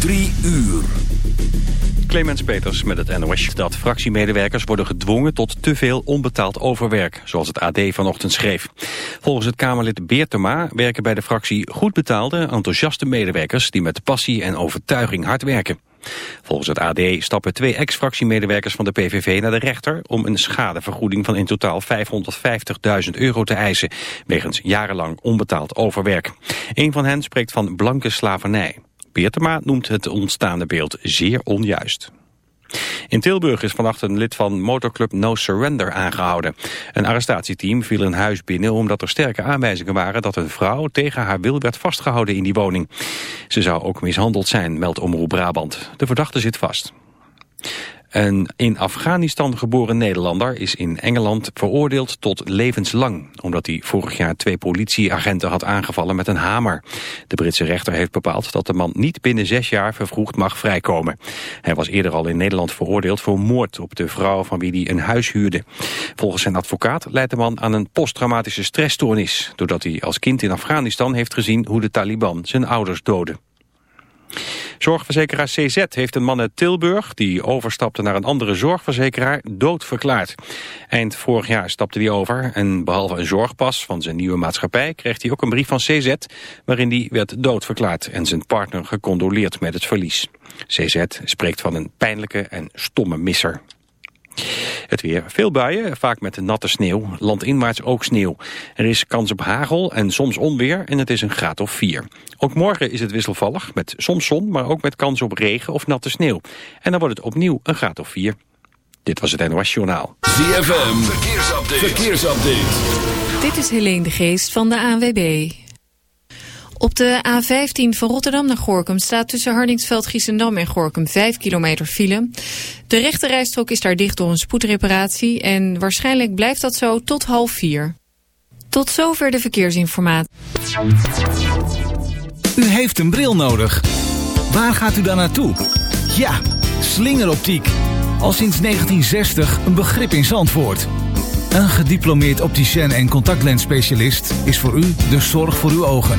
Drie uur. Clemens Peters met het NOS. Dat fractiemedewerkers worden gedwongen tot te veel onbetaald overwerk, zoals het AD vanochtend schreef. Volgens het Kamerlid Beertema werken bij de fractie goed betaalde, enthousiaste medewerkers die met passie en overtuiging hard werken. Volgens het AD stappen twee ex-fractiemedewerkers van de PVV naar de rechter om een schadevergoeding van in totaal 550.000 euro te eisen, wegens jarenlang onbetaald overwerk. Een van hen spreekt van blanke slavernij. Beertema noemt het ontstaande beeld zeer onjuist. In Tilburg is vannacht een lid van motorclub No Surrender aangehouden. Een arrestatieteam viel een huis binnen omdat er sterke aanwijzingen waren dat een vrouw tegen haar wil werd vastgehouden in die woning. Ze zou ook mishandeld zijn, meldt Omroep Brabant. De verdachte zit vast. Een in Afghanistan geboren Nederlander is in Engeland veroordeeld tot levenslang... omdat hij vorig jaar twee politieagenten had aangevallen met een hamer. De Britse rechter heeft bepaald dat de man niet binnen zes jaar vervroegd mag vrijkomen. Hij was eerder al in Nederland veroordeeld voor moord op de vrouw van wie hij een huis huurde. Volgens zijn advocaat leidt de man aan een posttraumatische stressstoornis... doordat hij als kind in Afghanistan heeft gezien hoe de Taliban zijn ouders doden. Zorgverzekeraar CZ heeft een man uit Tilburg... die overstapte naar een andere zorgverzekeraar doodverklaard. Eind vorig jaar stapte hij over en behalve een zorgpas van zijn nieuwe maatschappij... kreeg hij ook een brief van CZ waarin hij werd doodverklaard... en zijn partner gecondoleerd met het verlies. CZ spreekt van een pijnlijke en stomme misser. Het weer. Veel buien, vaak met natte sneeuw. Landinwaarts ook sneeuw. Er is kans op hagel en soms onweer en het is een graad of 4. Ook morgen is het wisselvallig, met soms zon, maar ook met kans op regen of natte sneeuw. En dan wordt het opnieuw een graad of 4. Dit was het NOS Journaal. ZFM, verkeersupdate. verkeersupdate. Dit is Helene de Geest van de ANWB. Op de A15 van Rotterdam naar Gorkum staat tussen Hardingsveld, Giesendam en Gorkum 5 kilometer file. De rechte rijstrook is daar dicht door een spoedreparatie en waarschijnlijk blijft dat zo tot half vier. Tot zover de verkeersinformatie. U heeft een bril nodig. Waar gaat u dan naartoe? Ja, slingeroptiek. Al sinds 1960 een begrip in Zandvoort. Een gediplomeerd opticien en contactlensspecialist is voor u de zorg voor uw ogen.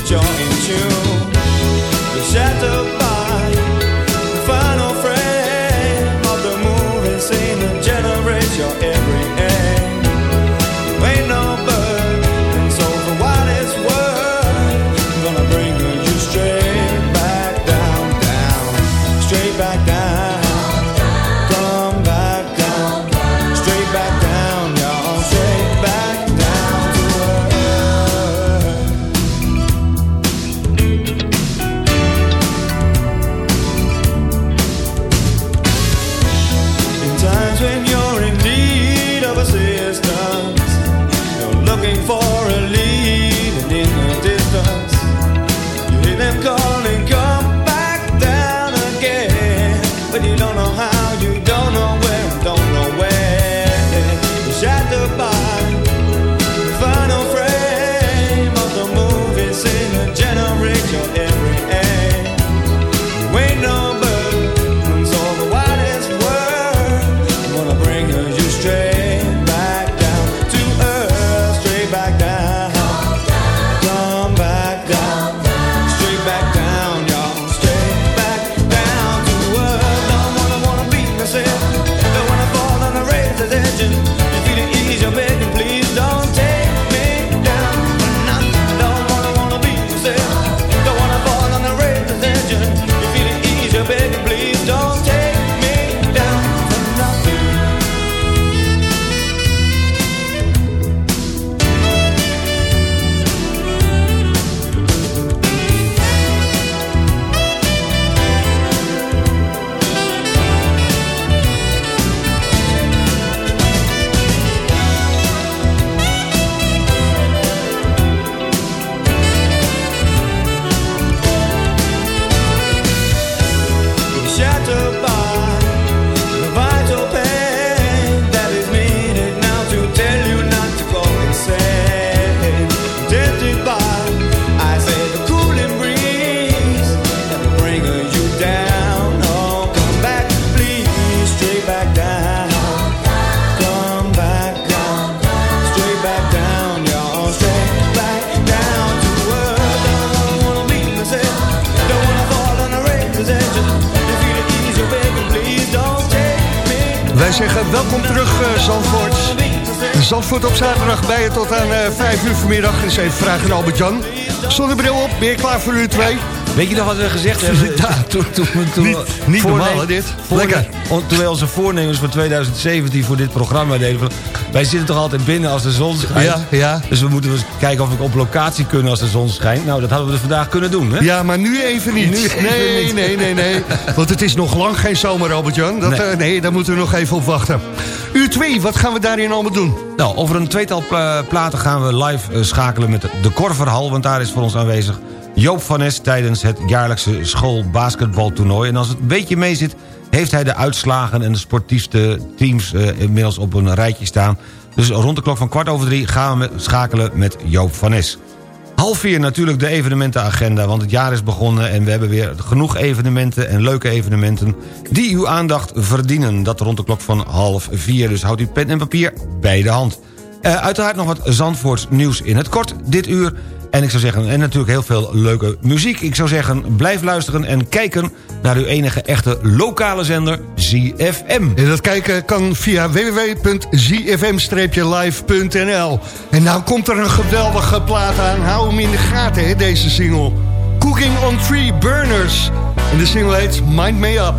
But you're in tune. Weet je nog wat we gezegd hebben? Ja, toen, toen, toen, niet, niet normaal, dit. Lekker. Toen wij onze voornemens voor 2017 voor dit programma deden... wij zitten toch altijd binnen als de zon schijnt? Ja, ja. Dus we moeten eens kijken of we op locatie kunnen als de zon schijnt. Nou, dat hadden we dus vandaag kunnen doen, hè? Ja, maar nu even niet. Nu even nee, niet. nee, nee, nee. Want het is nog lang geen zomer, Robert-Jan. Nee. Uh, nee, daar moeten we nog even op wachten. Uur 2, wat gaan we daarin allemaal doen? Nou, over een tweetal platen gaan we live uh, schakelen met de Korverhal... want daar is voor ons aanwezig Joop van Nes tijdens het jaarlijkse schoolbasketbaltoernooi. En als het een beetje mee zit, heeft hij de uitslagen en de sportiefste teams uh, inmiddels op een rijtje staan. Dus rond de klok van kwart over drie gaan we schakelen met Joop van Nes. Half vier natuurlijk de evenementenagenda, want het jaar is begonnen... en we hebben weer genoeg evenementen en leuke evenementen... die uw aandacht verdienen. Dat rond de klok van half vier, dus houdt u pen en papier bij de hand. Uh, uiteraard nog wat Zandvoorts nieuws in het kort dit uur... En ik zou zeggen, en natuurlijk heel veel leuke muziek. Ik zou zeggen, blijf luisteren en kijken naar uw enige echte lokale zender, ZFM. En dat kijken kan via www.zfm-live.nl. En nou komt er een geweldige plaat aan. Hou hem in de gaten, hè, deze single. Cooking on Three Burners. En de single heet Mind Me Up.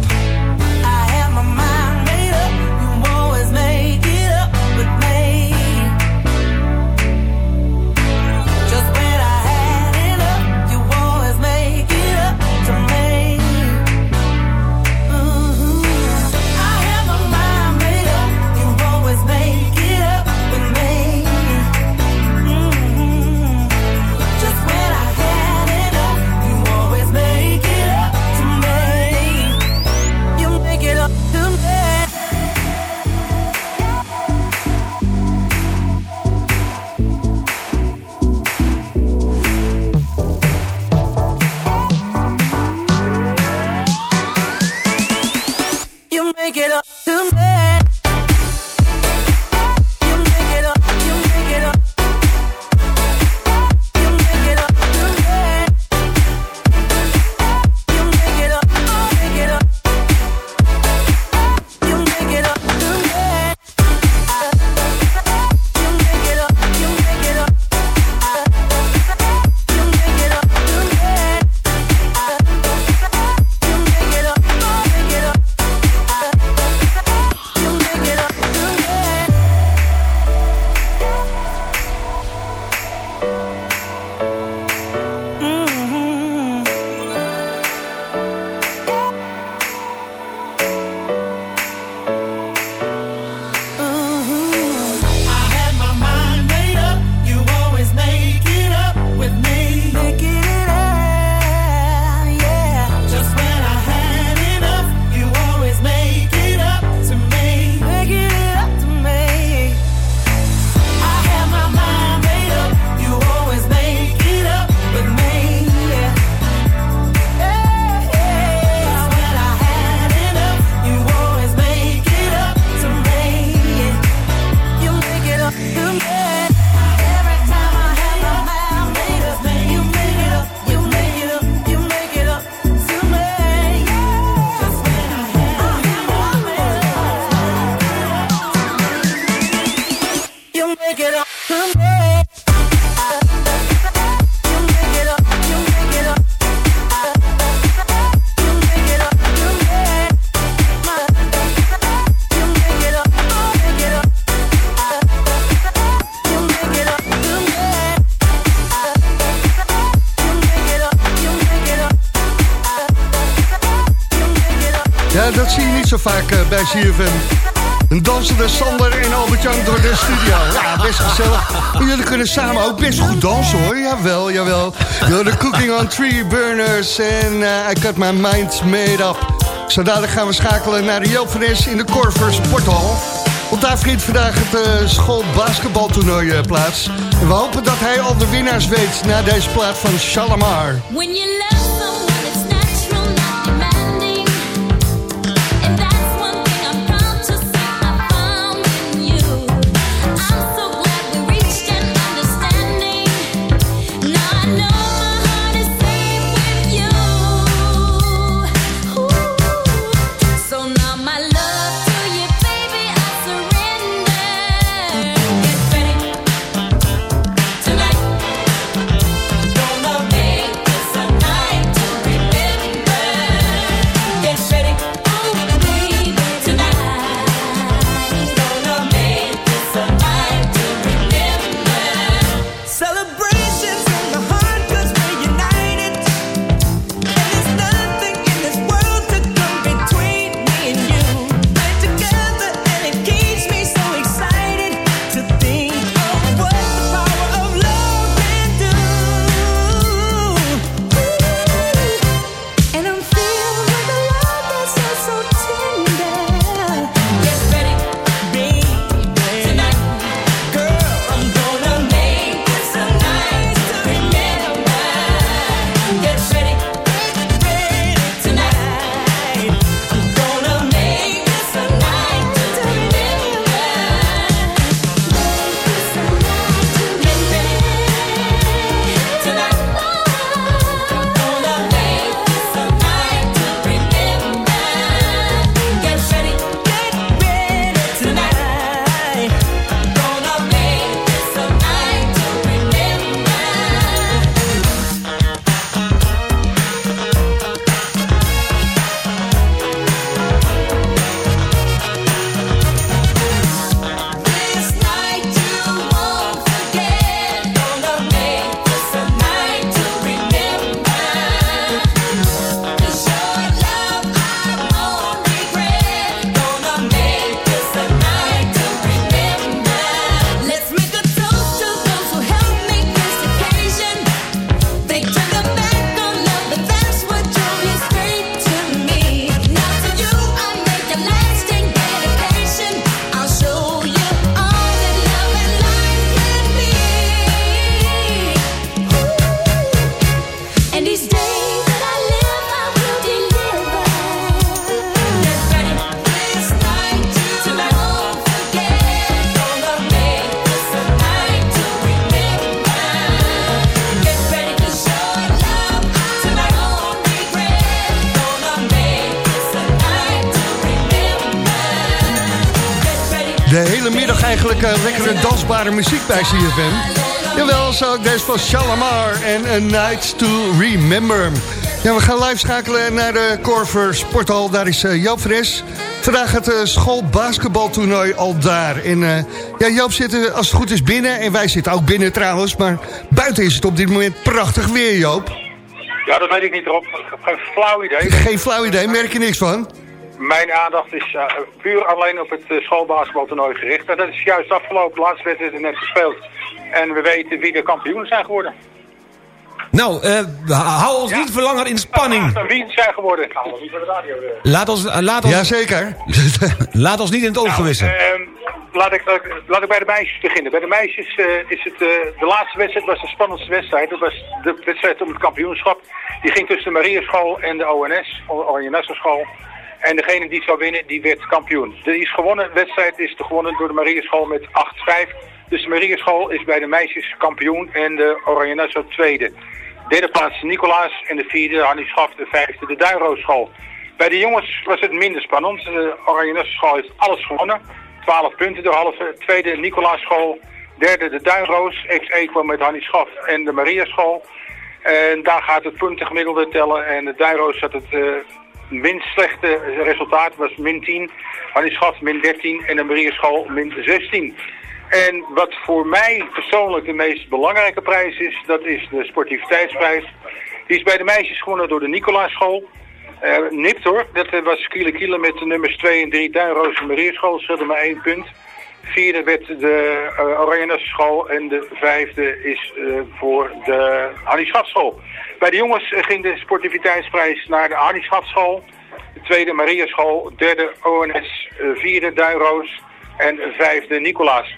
Vaak uh, bij CFM. Een dansende Sander en Albert-Jan door de studio. Ja, best gezellig. Jullie kunnen samen ook best goed dansen hoor. Jawel, jawel. De Cooking on Three Burners en uh, I Got My Mind Made Up. Zo dadelijk gaan we schakelen naar de Joop van in de Corver Sporthal. Want daar vindt vandaag het uh, schoolbasketbaltoernooi plaats. En we hopen dat hij al de winnaars weet na deze plaat van Shalamar. When you dansbare muziek bij CFM. Jawel, zo deze van Shalamar en A Night to Remember. Ja, we gaan live schakelen naar de Corver Sporthal. Daar is uh, Joop Fres. Vandaag het uh, schoolbasketbaltoernooi al daar. En uh, ja, Joop zit als het goed is binnen. En wij zitten ook binnen trouwens. Maar buiten is het op dit moment prachtig weer, Joop. Ja, dat weet ik niet erop. Geen flauw idee. Geen flauw idee, merk je niks van? Mijn aandacht is uh, puur alleen op het uh, schoolbasketbaltoernooi gericht. En dat is juist afgelopen. De laatste wedstrijd net gespeeld. En we weten wie de kampioenen zijn geworden. Nou, uh, hou ons ja. niet voor langer in spanning. Ja, wie zijn geworden? Laat ons, laat ons, Jazeker. laat ons niet in het oog nou, gewissen. Uh, laat, ik, laat ik bij de meisjes beginnen. Bij de meisjes uh, is het... de laatste wedstrijd was de spannendste wedstrijd. Dat was de wedstrijd om het kampioenschap. Die ging tussen de Mariaschool en de ONS, Oranje School. En degene die zou winnen, die werd kampioen. De is gewonnen wedstrijd is gewonnen door de Mariaschool met 8-5. Dus de Mariaschool is bij de meisjes kampioen en de Oranje Nassau tweede. Derde plaats Nicolaas en de vierde Hannie Schaf, de vijfde de Duinrooschool. Bij de jongens was het minder spannend. De Oranje Nassau school heeft alles gewonnen. 12 punten de halve. Tweede Nicolaas school. Derde de Duinroos. X1 kwam met Hannie Schaf en de Maria school. En daar gaat het puntengemiddelde tellen. En de Duinroos had het uh, minst slechte resultaat. was min 10. Hannie Schaf min 13 en de Maria school min 16. En wat voor mij persoonlijk de meest belangrijke prijs is, dat is de sportiviteitsprijs. Die is bij de meisjes gewonnen door de Nicolaaschool. Uh, nipt hoor, dat was Kiele Kiele met de nummers 2 en 3 Duinroos en Marierschool. Ze hadden maar één punt. Vierde werd de uh, Oranje school en de vijfde is uh, voor de Annie Schatschool. Bij de jongens ging de sportiviteitsprijs naar de Annie Schatschool. De tweede Mariaschool, derde ONS, vierde Duinroos en vijfde Nicolaas.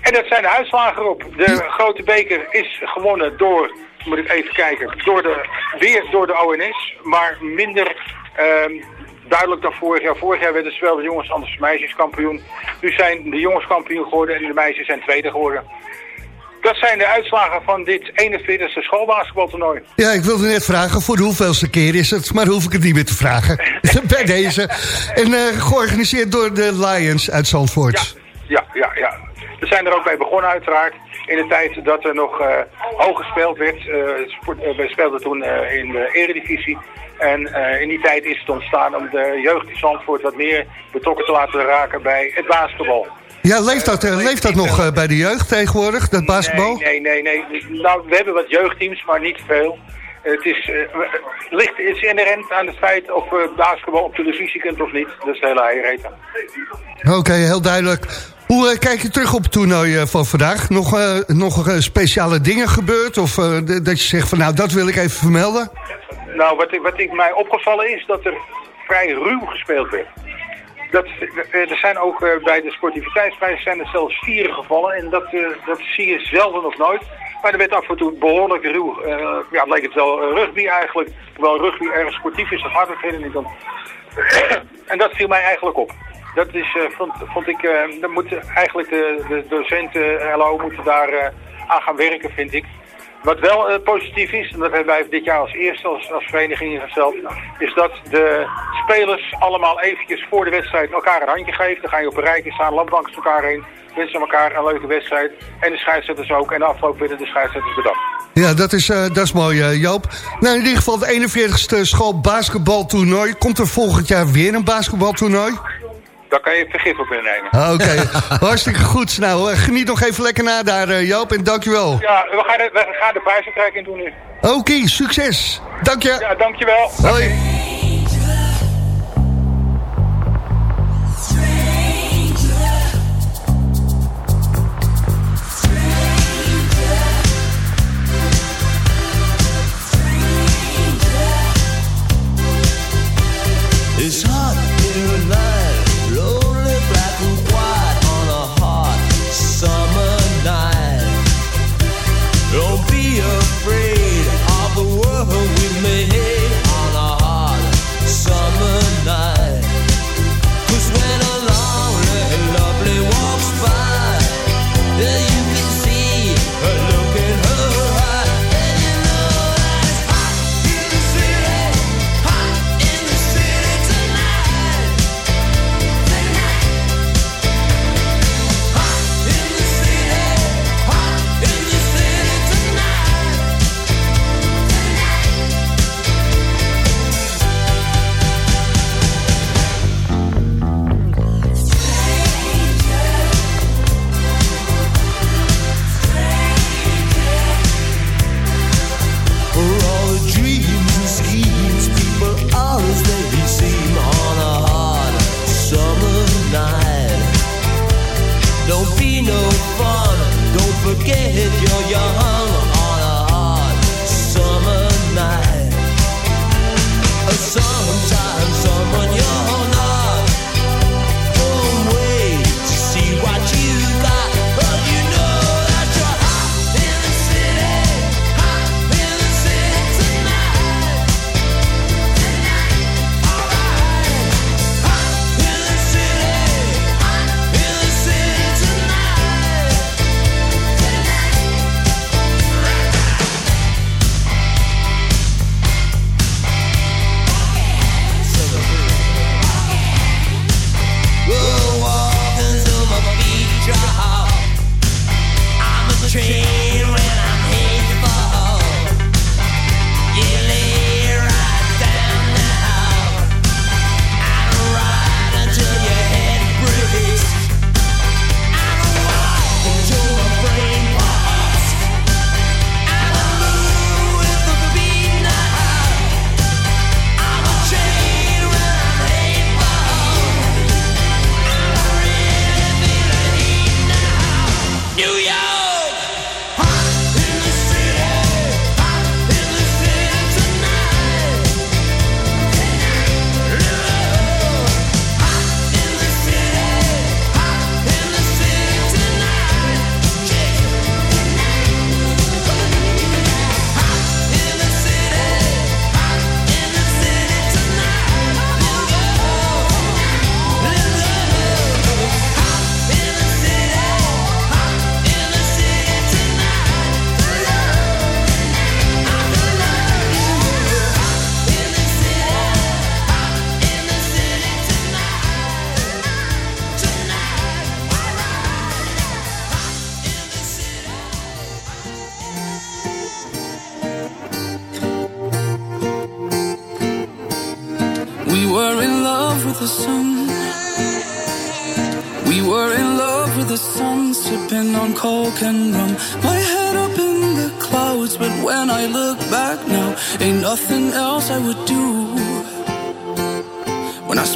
En dat zijn de uitslagen erop. De grote beker is gewonnen door, moet ik even kijken, door de, weer door de ONS. Maar minder um, duidelijk dan vorig jaar. Vorig jaar werden zowel de jongens als de meisjes kampioen. Nu zijn de jongens kampioen geworden en de meisjes zijn tweede geworden. Dat zijn de uitslagen van dit 41ste schoolbasketbaltoernooi. Ja, ik wilde net vragen, voor de hoeveelste keer is het? Maar hoef ik het niet meer te vragen. Bij deze. En uh, georganiseerd door de Lions uit Zandvoort. Ja, ja, ja. ja. We zijn er ook bij begonnen uiteraard. In de tijd dat er nog uh, hoog gespeeld werd. Uh, uh, we speelden toen in de eredivisie. En in die tijd is het ontstaan om de jeugd in Zandvoort wat meer betrokken te laten raken bij het basketbal. Ja, leeft dat, leeft dat nog bij de jeugd tegenwoordig, dat basketbal? Nee, nee, nee. nee. Nou, we hebben wat jeugdteams, maar niet veel. Het is, uh, ligt, is inherent aan het feit of uh, basketbal op televisie kunt of niet. Dat is de hele eiereten. Oké, okay, heel duidelijk. Hoe uh, kijk je terug op het toernooi van vandaag? Nog, nog speciale dingen gebeurd? Of dat je zegt van nou, dat wil ik even vermelden? Nou, wat, wat ik mij opgevallen is dat er vrij ruw gespeeld werd. Dat, er zijn ook bij de sportiviteitsprijs zijn er zelfs vier gevallen. En dat, dat zie je zelden of nooit. Maar er werd af en toe behoorlijk ruw. Uh, ja, leek het wel rugby eigenlijk. Hoewel rugby erg sportief is, dat hard verder niet dan. en dat viel mij eigenlijk op. Dat is, uh, vond, vond ik, uh, moeten eigenlijk de, de docenten, LO, moeten daar aan gaan werken, vind ik. Wat wel positief is, en dat hebben wij dit jaar als eerste als, vereniging ingesteld, is dat de spelers allemaal eventjes voor de wedstrijd elkaar een handje geven. Dan ga je op een rijtje staan, landbanks elkaar heen wensen elkaar een leuke wedstrijd. En de scheidsrechters ook. En de afloop binnen de scheidsrechters bedankt. Ja, dat is, uh, dat is mooi, uh, Joop. Nou, in ieder geval het 41ste school basketbaltoernooi. Komt er volgend jaar weer een basketbaltoernooi? Daar kan je vergif op innemen. Ah, oké, okay. hartstikke goed. Nou, uh, geniet nog even lekker na daar, Joop. En dankjewel. Ja, we gaan de, we gaan de prijsuitreiking doen nu. Oké, okay, succes. Dank je. Ja, dankjewel. Hoi. Okay.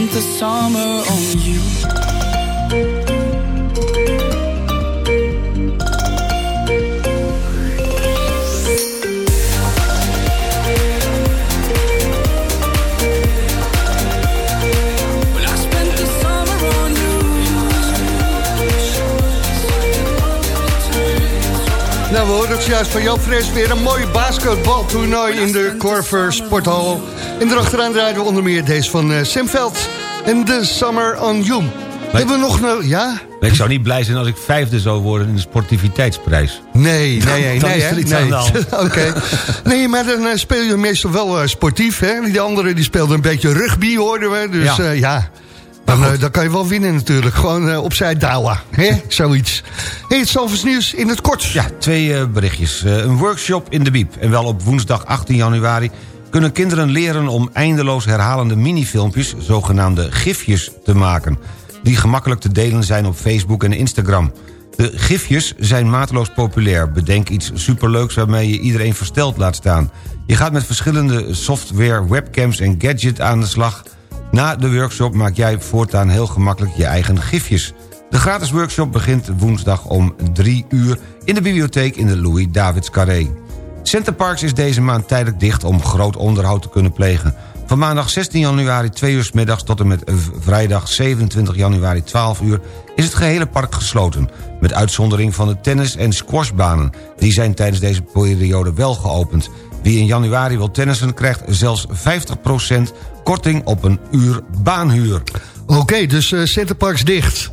spend the summer on you. Spent Nou, we horen het juist van Joop Fres weer een mooi basketbaltoernooi in de Corver Sporthal. En erachteraan draaien we onder meer deze van eh, Sam Veld en The Summer on You. Hebben we nog een... Ja? Ik zou niet blij zijn als ik vijfde zou worden in de sportiviteitsprijs. Nee, nee, nee. Dan nee, nee. Oké. Nee, maar dan eh, speel je meestal wel eh, sportief, hè? Die andere die speelde een beetje rugby, hoorden we. Dus Ja. ja. Dan, dan kan je wel winnen natuurlijk. Gewoon opzij dalen, hè? Zoiets. Hey, het Zalvers nieuws in het kort. Ja, twee berichtjes. Een workshop in de Biep. En wel op woensdag 18 januari kunnen kinderen leren om eindeloos herhalende minifilmpjes, zogenaamde gifjes, te maken. Die gemakkelijk te delen zijn op Facebook en Instagram. De gifjes zijn mateloos populair. Bedenk iets superleuks waarmee je iedereen versteld laat staan. Je gaat met verschillende software, webcams en gadgets aan de slag. Na de workshop maak jij voortaan heel gemakkelijk je eigen gifjes. De gratis workshop begint woensdag om 3 uur... in de bibliotheek in de Louis Davids Carré. Centerparks is deze maand tijdelijk dicht om groot onderhoud te kunnen plegen. Van maandag 16 januari 2 uur middags tot en met vrijdag 27 januari 12 uur... is het gehele park gesloten. Met uitzondering van de tennis- en squashbanen. Die zijn tijdens deze periode wel geopend. Wie in januari wil tennissen krijgt zelfs 50% korting op een uur baanhuur. Oké, dus eh Centerparks dicht.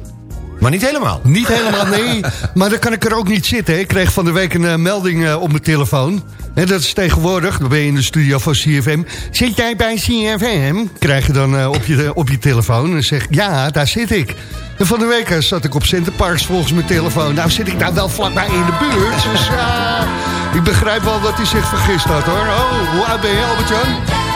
Maar niet helemaal. Niet helemaal, nee. Maar dan kan ik er ook niet zitten. hè. Ik kreeg van de week een eh, melding eh, op mijn telefoon. En dat is tegenwoordig, dan ben je in de studio van CFM. Zit jij bij CFM? Krijg je dan eh, op, je, op je telefoon. En zeg ja, daar zit ik. En van de week zat ik op Centerparks volgens mijn telefoon. Nou zit ik daar wel vlakbij in de buurt. Dus ik begrijp wel dat hij zich vergist had hoor. Oh, hoe oud ben je Albert-Jan?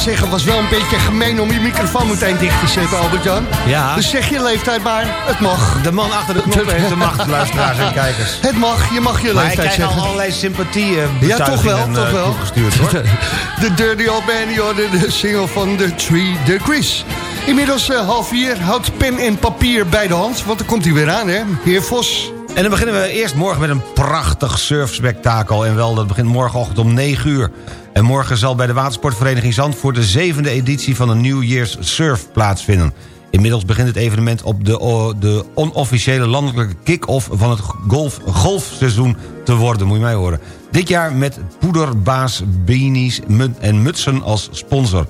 Zeggen, was wel een beetje gemeen om je microfoon meteen dicht te zetten, Albert-Jan. Ja. Dus zeg je leeftijd maar, het mag. De man achter de knop heeft de macht, luisteraars en kijkers. Het mag, je mag je Maar leeftijd krijg al zeggen. allerlei sympathie eh, Ja, toch wel, betuigingen, toch eh, wel. toegestuurd, hoor. De Dirty Old Man, hoorde de single van The Three Degrees. Inmiddels eh, half vier, houdt pen en papier bij de hand, want dan komt hij weer aan, hè. Heer Vos. En dan beginnen we eerst morgen met een prachtig surfspektakel. En wel, dat begint morgenochtend om 9 uur. En morgen zal bij de watersportvereniging Zandvoort... de zevende editie van de New Year's Surf plaatsvinden. Inmiddels begint het evenement op de, de onofficiële landelijke kick-off... van het golf, golfseizoen te worden, moet je mij horen. Dit jaar met poederbaas, beanies en mutsen als sponsor.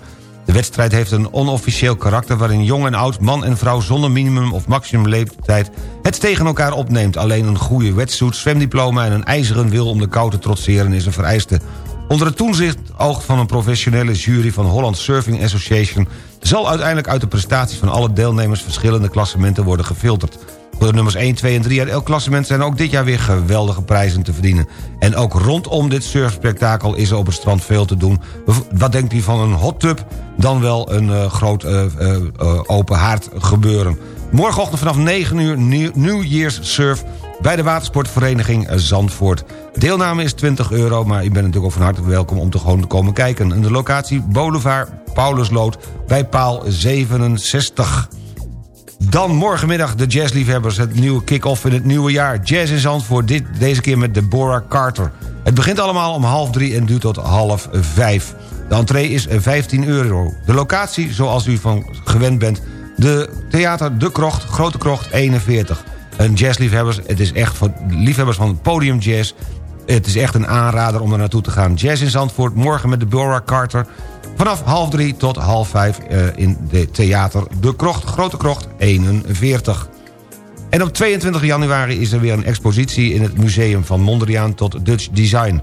De wedstrijd heeft een onofficieel karakter... waarin jong en oud, man en vrouw zonder minimum of maximum leeftijd... het tegen elkaar opneemt. Alleen een goede wetsuit, zwemdiploma en een ijzeren wil... om de kou te trotseren is een vereiste. Onder het toezicht oog van een professionele jury... van Holland Surfing Association... zal uiteindelijk uit de prestaties van alle deelnemers... verschillende klassementen worden gefilterd. Voor de nummers 1, 2 en 3 uit elk klassement zijn ook dit jaar weer geweldige prijzen te verdienen. En ook rondom dit surfspektakel is er op het strand veel te doen. Wat denkt u van een hot tub? Dan wel een eh, groot eh, eh, open haard gebeuren. Morgenochtend vanaf 9 uur New Year's Surf bij de watersportvereniging Zandvoort. Deelname is 20 euro, maar u bent natuurlijk ook van harte welkom om te gewoon te komen kijken. En de locatie Boulevard Paulusloot bij paal 67. Dan morgenmiddag de jazzliefhebbers, het nieuwe kick-off in het nieuwe jaar. Jazz in Zandvoort, dit, deze keer met Deborah Carter. Het begint allemaal om half drie en duurt tot half vijf. De entree is 15 euro. De locatie, zoals u van gewend bent... de Theater De Krocht, Grote Krocht 41. Een jazzliefhebbers, het is echt voor liefhebbers van podium jazz... Het is echt een aanrader om er naartoe te gaan. Jazz in Zandvoort, morgen met Deborah Carter... Vanaf half drie tot half vijf eh, in de theater De Krocht, Grote Krocht 41. En op 22 januari is er weer een expositie in het museum van Mondriaan tot Dutch Design.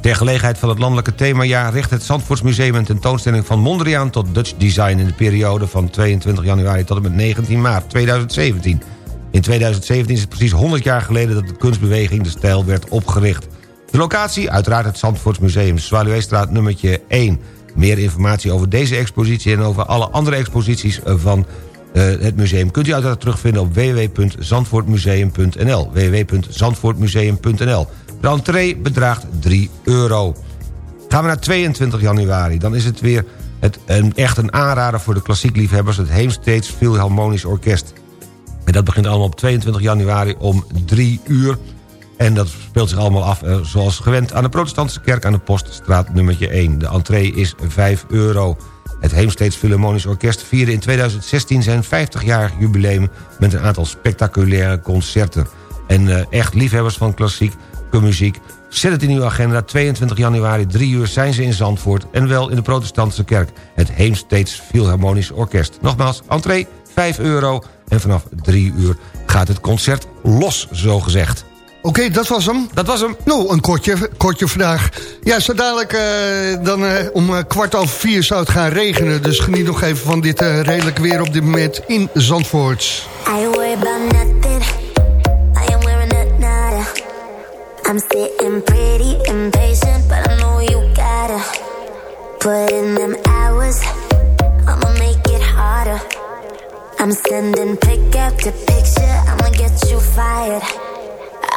Ter gelegenheid van het landelijke themajaar richt het Zandvoortsmuseum een tentoonstelling van Mondriaan tot Dutch Design in de periode van 22 januari tot en met 19 maart 2017. In 2017 is het precies 100 jaar geleden dat de kunstbeweging de stijl werd opgericht. De locatie, uiteraard het Zandvoortsmuseum, Zwaluweestraat nummertje 1. Meer informatie over deze expositie en over alle andere exposities van eh, het museum... kunt u uiteraard terugvinden op www.zandvoortmuseum.nl www.zandvoortmuseum.nl De entree bedraagt 3 euro. Gaan we naar 22 januari, dan is het weer het, een, echt een aanrader voor de klassiekliefhebbers... het Heemsteeds Philharmonisch Orkest. En dat begint allemaal op 22 januari om 3 uur. En dat speelt zich allemaal af eh, zoals gewend... aan de protestantse kerk aan de Poststraat nummertje 1. De entree is 5 euro. Het Heemsteeds Philharmonisch Orkest vierde in 2016 zijn 50-jarig jubileum... met een aantal spectaculaire concerten. En eh, echt liefhebbers van klassiek muziek... Zet het in uw agenda. 22 januari, 3 uur zijn ze in Zandvoort... en wel in de protestantse kerk. Het Heemsteeds Philharmonisch Orkest. Nogmaals, entree 5 euro. En vanaf 3 uur gaat het concert los, zo Oké, dat was hem. Dat was hem. Nou, een kortje, kortje vandaag. Ja, zo dadelijk eh, dan eh, om eh, kwart over vier zou het gaan regenen. Dus geniet nog even van dit eh, redelijk weer op dit moment in Zandvoort. I worried about nothing. I am wearing a nada. I'm sitting pretty impatient, but I know you gotta put in them hours. I'ma make it harder. I'm sending pick after picture. I'ma get you fired.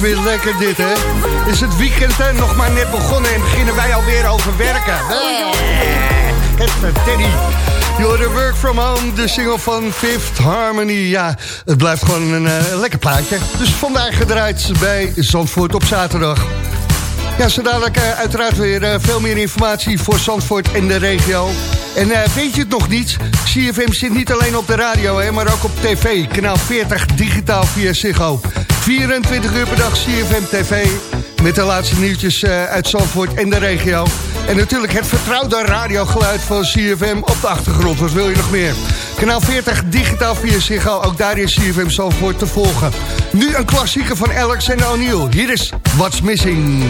Weer lekker dit, hè? Is het weekend hè? nog maar net begonnen en beginnen wij alweer over werken. Het Teddy. You're work from home, de single van Fifth Harmony. Ja, het blijft gewoon een eh, lekker plaatje. Dus vandaag gedraaid bij Zandvoort op zaterdag. Ja, zo dadelijk eh, uiteraard weer eh, veel meer informatie voor Zandvoort en de regio. En eh, weet je het nog niet? CFM zit niet alleen op de radio, hè, maar ook op tv. Kanaal 40, digitaal via Ziggo. 24 uur per dag CFM TV. Met de laatste nieuwtjes eh, uit Zandvoort en de regio. En natuurlijk het vertrouwde radiogeluid van CFM op de achtergrond. Wat wil je nog meer? Kanaal 40, digitaal via Ziggo. Ook daar is CFM Zandvoort te volgen. Nu een klassieker van Alex en O'Neill. Hier is What's Missing.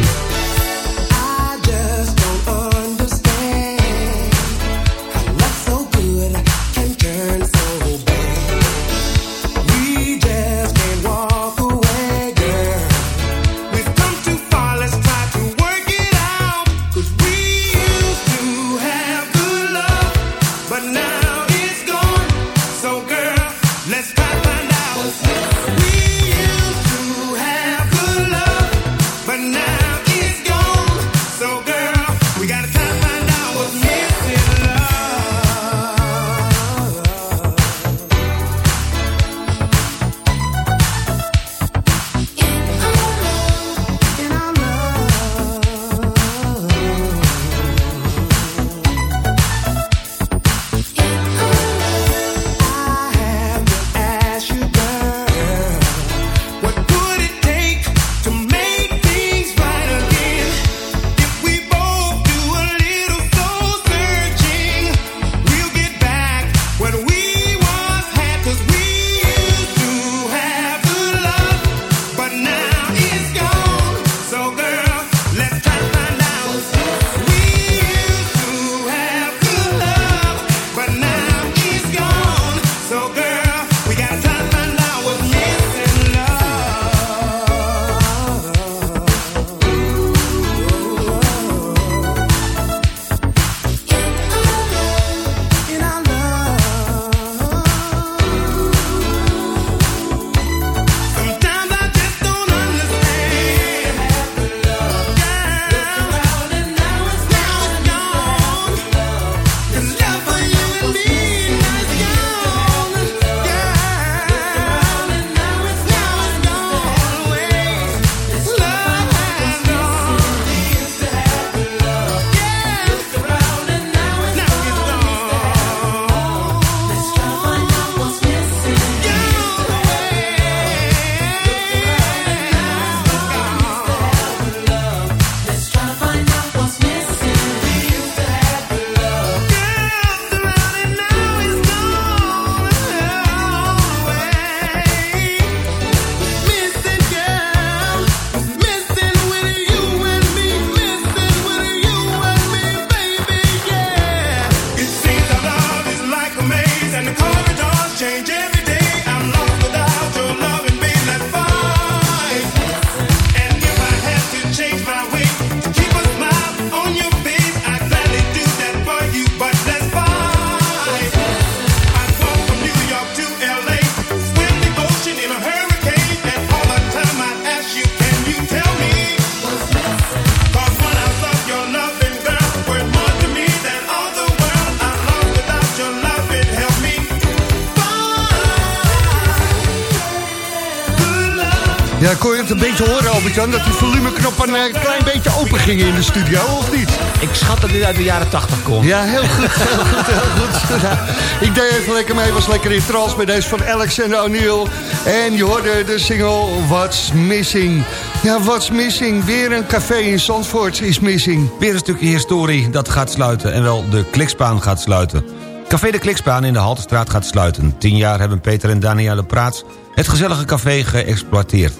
Albert-Jan, dat die volumeknop een eh, klein beetje open ging in de studio, of niet? Ik schat dat dit uit de jaren 80 komt. Ja, heel goed, heel goed, heel goed. Ja, ik deed even lekker mee, was lekker in trance bij deze van Alexander O'Neill. En je hoorde de single What's Missing. Ja, What's Missing? Weer een café in Zandvoort is missing. Weer een stukje historie dat gaat sluiten en wel de Klikspaan gaat sluiten. Café de Klikspaan in de Haltestraat gaat sluiten. Tien jaar hebben Peter en Danielle Praats het gezellige café geëxploiteerd.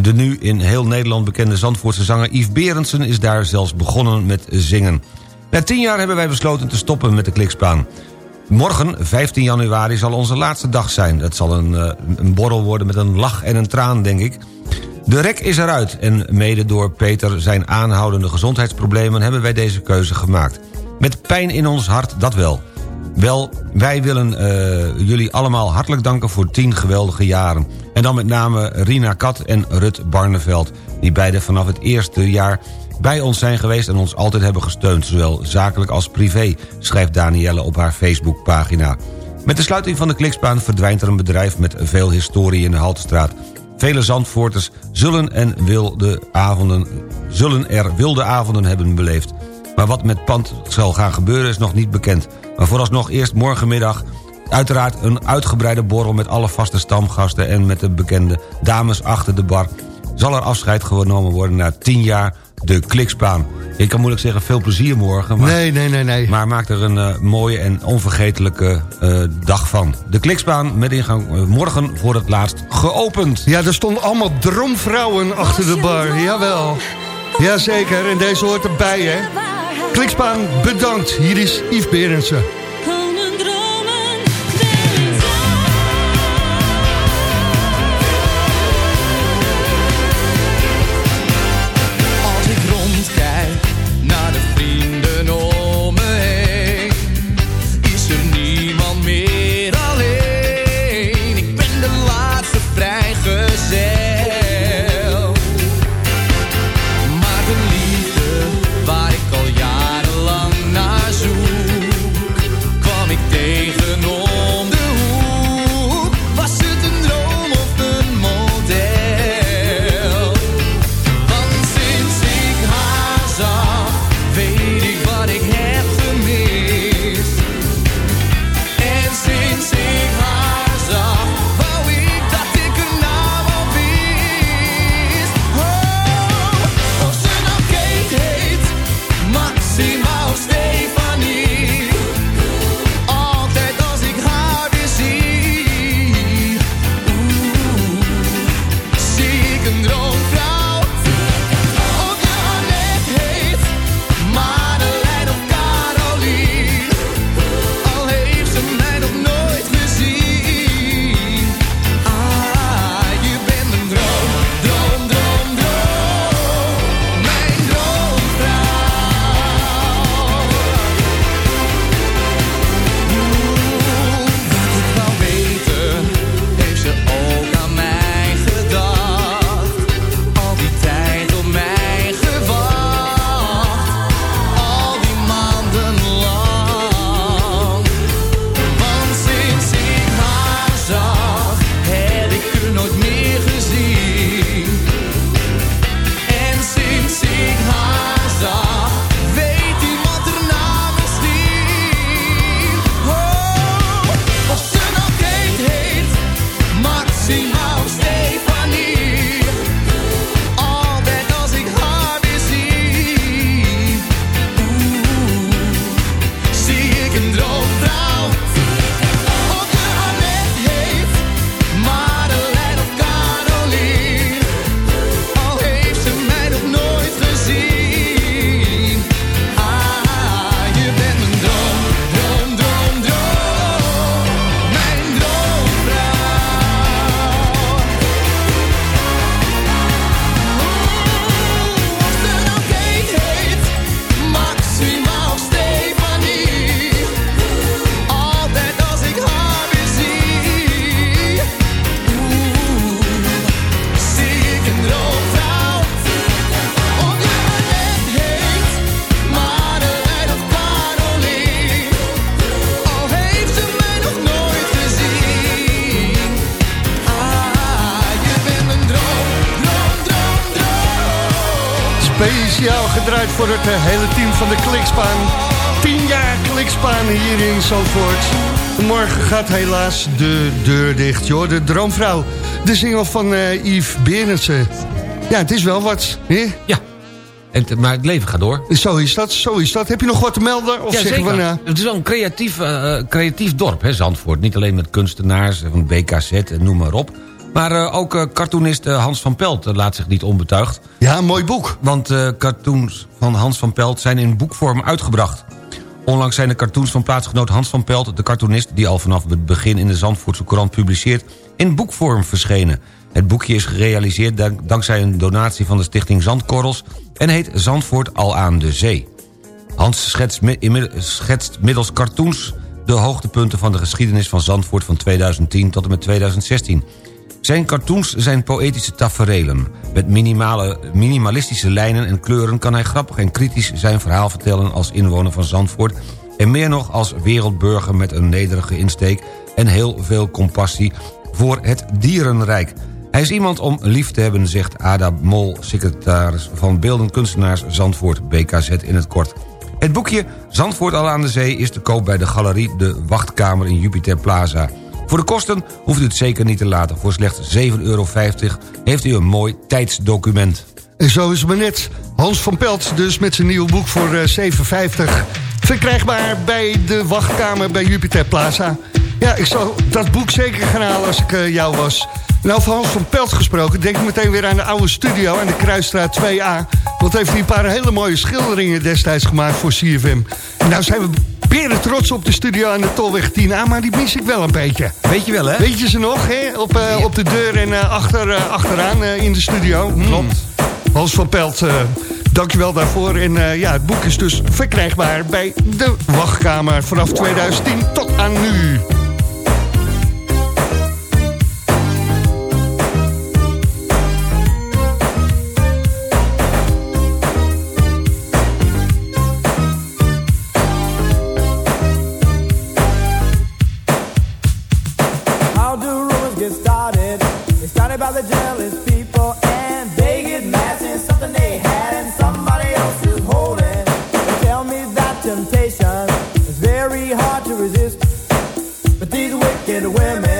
De, nu in heel Nederland bekende Zandvoortse zanger Yves Berendsen... is daar zelfs begonnen met zingen. Na tien jaar hebben wij besloten te stoppen met de Klikspaan. Morgen, 15 januari, zal onze laatste dag zijn. Dat zal een, eh, een borrel worden met een lach en een traan, denk ik. De rek is eruit en mede door Peter zijn aanhoudende gezondheidsproblemen... hebben wij deze keuze gemaakt. Met pijn in ons hart, dat wel. Wel, wij willen eh, jullie allemaal hartelijk danken voor 10 geweldige jaren. En dan met name Rina Kat en Rut Barneveld... die beide vanaf het eerste jaar bij ons zijn geweest... en ons altijd hebben gesteund, zowel zakelijk als privé... schrijft Danielle op haar Facebookpagina. Met de sluiting van de Klikspaan verdwijnt er een bedrijf... met veel historie in de Haltestraat. Vele Zandvoorters zullen, en wilde avonden, zullen er wilde avonden hebben beleefd. Maar wat met pand zal gaan gebeuren is nog niet bekend. Maar vooralsnog eerst morgenmiddag uiteraard een uitgebreide borrel... met alle vaste stamgasten en met de bekende dames achter de bar... zal er afscheid genomen worden na tien jaar de klikspaan. Ik kan moeilijk zeggen veel plezier morgen. Maar, Nee, nee, nee, nee. maar maak er een eh, mooie en onvergetelijke eh, dag van. De klikspaan met ingang eh, morgen voor het laatst geopend. Ja, er stonden allemaal droomvrouwen achter de bar, jawel. Jazeker, en deze hoort erbij, hè. Klikspaan, bedankt. Hier is Yves Berendsen. Voor het eh, hele team van de Klikspaan. 10 jaar Klikspaan hier in Zandvoort. Morgen gaat helaas de deur dicht, joh. De Droomvrouw. De single van eh, Yves Berendsen. Ja, het is wel wat, hè? Ja. En, maar het leven gaat door. Zo is dat, zo is dat. Heb je nog wat te melden? Of ja, zeggen zeker. we nou... Het is wel een creatief, eh, creatief dorp, hè, Zandvoort. Niet alleen met kunstenaars van BKZ en noem maar op. Maar eh, ook eh, cartoonist eh, Hans van Pelt laat zich niet onbetuigd. Ja, een mooi boek. Want cartoons van Hans van Pelt zijn in boekvorm uitgebracht. Onlangs zijn de cartoons van plaatsgenoot Hans van Pelt... de cartoonist die al vanaf het begin in de Zandvoortse Courant publiceert... in boekvorm verschenen. Het boekje is gerealiseerd dank- dankzij een donatie van de stichting Zandkorrels... en heet Zandvoort al aan de zee. Hans schetst, mi- inmid- schetst middels cartoons de hoogtepunten van de geschiedenis van Zandvoort van 2010 tot en met 2016. Zijn cartoons zijn poëtische taferelen. Met minimale, minimalistische lijnen en kleuren kan hij grappig en kritisch zijn verhaal vertellen als inwoner van Zandvoort en meer nog als wereldburger met een nederige insteek en heel veel compassie voor het dierenrijk. Hij is iemand om lief te hebben, zegt Ada Mol, secretaris van Beeldend Kunstenaars Zandvoort, BKZ in het kort. Het boekje Zandvoort al aan de zee is te koop bij de galerie De Wachtkamer in Jupiter Plaza. Voor de kosten hoeft u het zeker niet te laten. Voor slechts 7,50 euro heeft u een mooi tijdsdocument. En zo is het maar net. Hans van Pelt dus met zijn nieuwe boek voor eh, 7,50. Verkrijgbaar bij de wachtkamer bij Jupiter Plaza. Ja, ik zou dat boek zeker gaan halen als ik eh, jou was. Nou, van Hans van Pelt gesproken, denk ik meteen weer aan de oude studio... aan de Kruisstraat 2A. Want heeft hij een paar hele mooie schilderingen destijds gemaakt voor CFM. En nou zijn we beren trots op de studio aan de Tolweg 10A... maar die mis ik wel een beetje. Weet je wel, hè? Weet je ze nog, hè? Op, eh, op de deur en eh, achter, achteraan in de studio. Klopt. Hans van Pelt, dankjewel daarvoor. En ja, het boek is dus verkrijgbaar bij de wachtkamer vanaf 2010 tot aan nu. Temptation is very hard to resist. But these wicked women,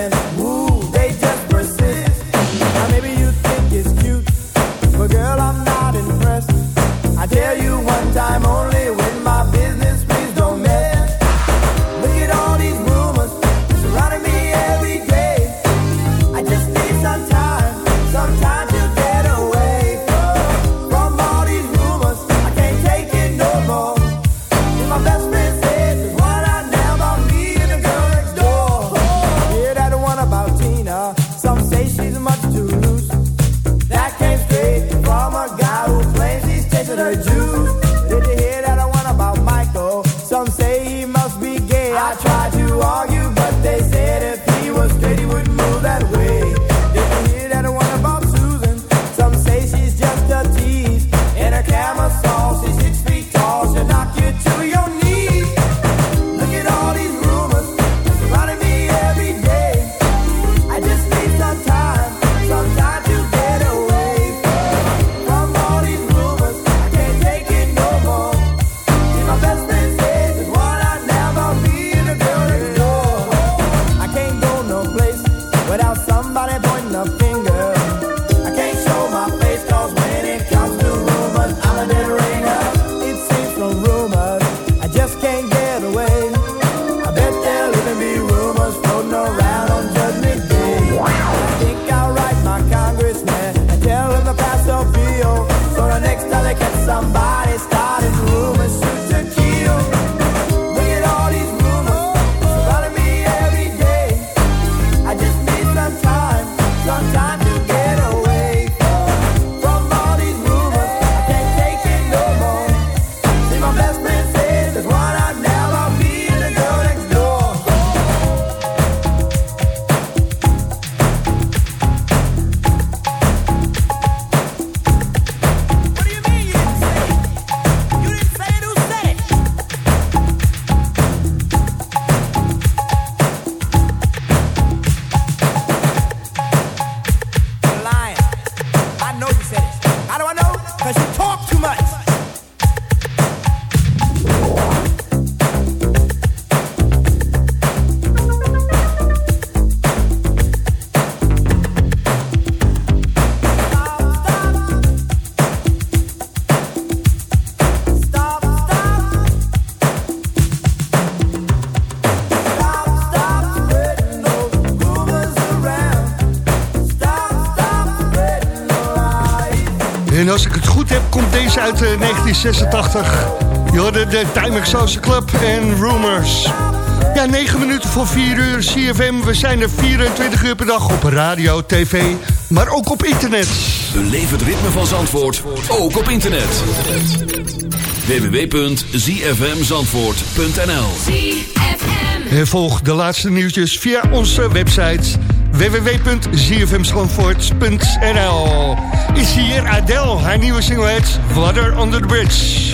uit eh, 1986. Je hoorde de Time Exhaust Club en Rumors. Ja, 9 minuten voor 4 uur CFM. We zijn er 24 uur per dag op radio, tv, maar ook op internet. Beleef het ritme van Zandvoort, ook op internet. www.zfmzandvoort.nl En volg de laatste nieuwtjes via onze website www.zfmzandvoort.nl Is hier Adele, haar nieuwe single heet Water Under the Bridge.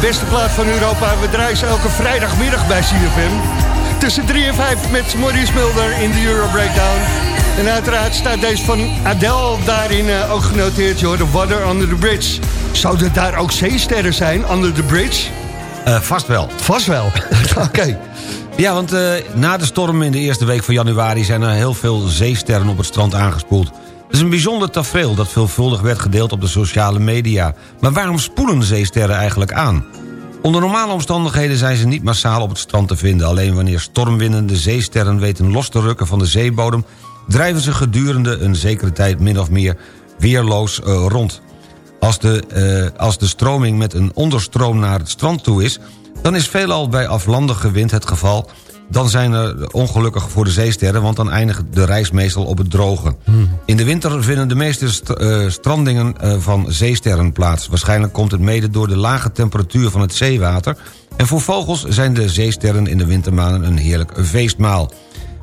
Beste plaat van Europa. We draaien ze elke vrijdagmiddag bij CFM. Tussen 3 en 5 met Maurice Mulder in de Euro Breakdown. En uiteraard staat deze van Adele daarin eh, ook genoteerd. joh, de Water Under the Bridge. Zouden daar ook zeesterren zijn, Under the Bridge? Eh, vast wel. Vast wel. Oké. Ja, want eh, na de storm in de eerste week van januari... zijn er heel veel zeesterren op het strand aangespoeld. Het is een bijzonder tafereel dat veelvuldig werd gedeeld op de sociale media. Maar waarom spoelen zeesterren eigenlijk aan? Onder normale omstandigheden zijn ze niet massaal op het strand te vinden. Alleen wanneer stormwinden de zeesterren weten los te rukken van de zeebodem... drijven ze gedurende een zekere tijd min of meer weerloos eh, rond. Als de, eh, als de stroming met een onderstroom naar het strand toe is... dan is veelal bij aflandige wind het geval... dan zijn er ongelukkig voor de zeesterren... want dan eindigt de reis meestal op het droge. In de winter vinden de meeste st- eh, strandingen eh, van zeesterren plaats. Waarschijnlijk komt het mede door de lage temperatuur van het zeewater... En voor vogels zijn de zeesterren in de wintermaanden een heerlijk feestmaal.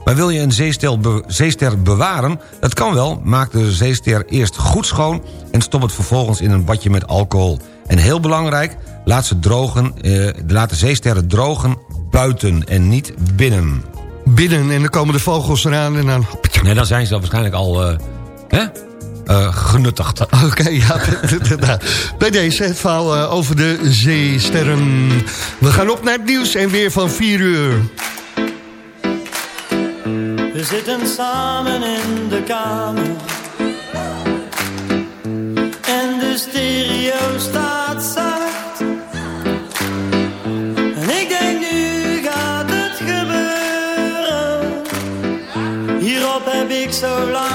Maar wil je een be- zeester bewaren? Dat kan wel, maak de zeester eerst goed schoon... en stop het vervolgens in een badje met alcohol. En heel belangrijk, laat, ze drogen, eh, laat de zeesterren drogen buiten en niet binnen. Binnen en dan komen de vogels eraan en dan... Nee, dan zijn ze dan waarschijnlijk al eh, hè? Eh, genuttigd. Oké, ja, bij deze het verhaal eh, over de zeesterren. We gaan op naar het nieuws en weer van 4 uur. We zitten samen in de kamer. En de stereo staat heb ik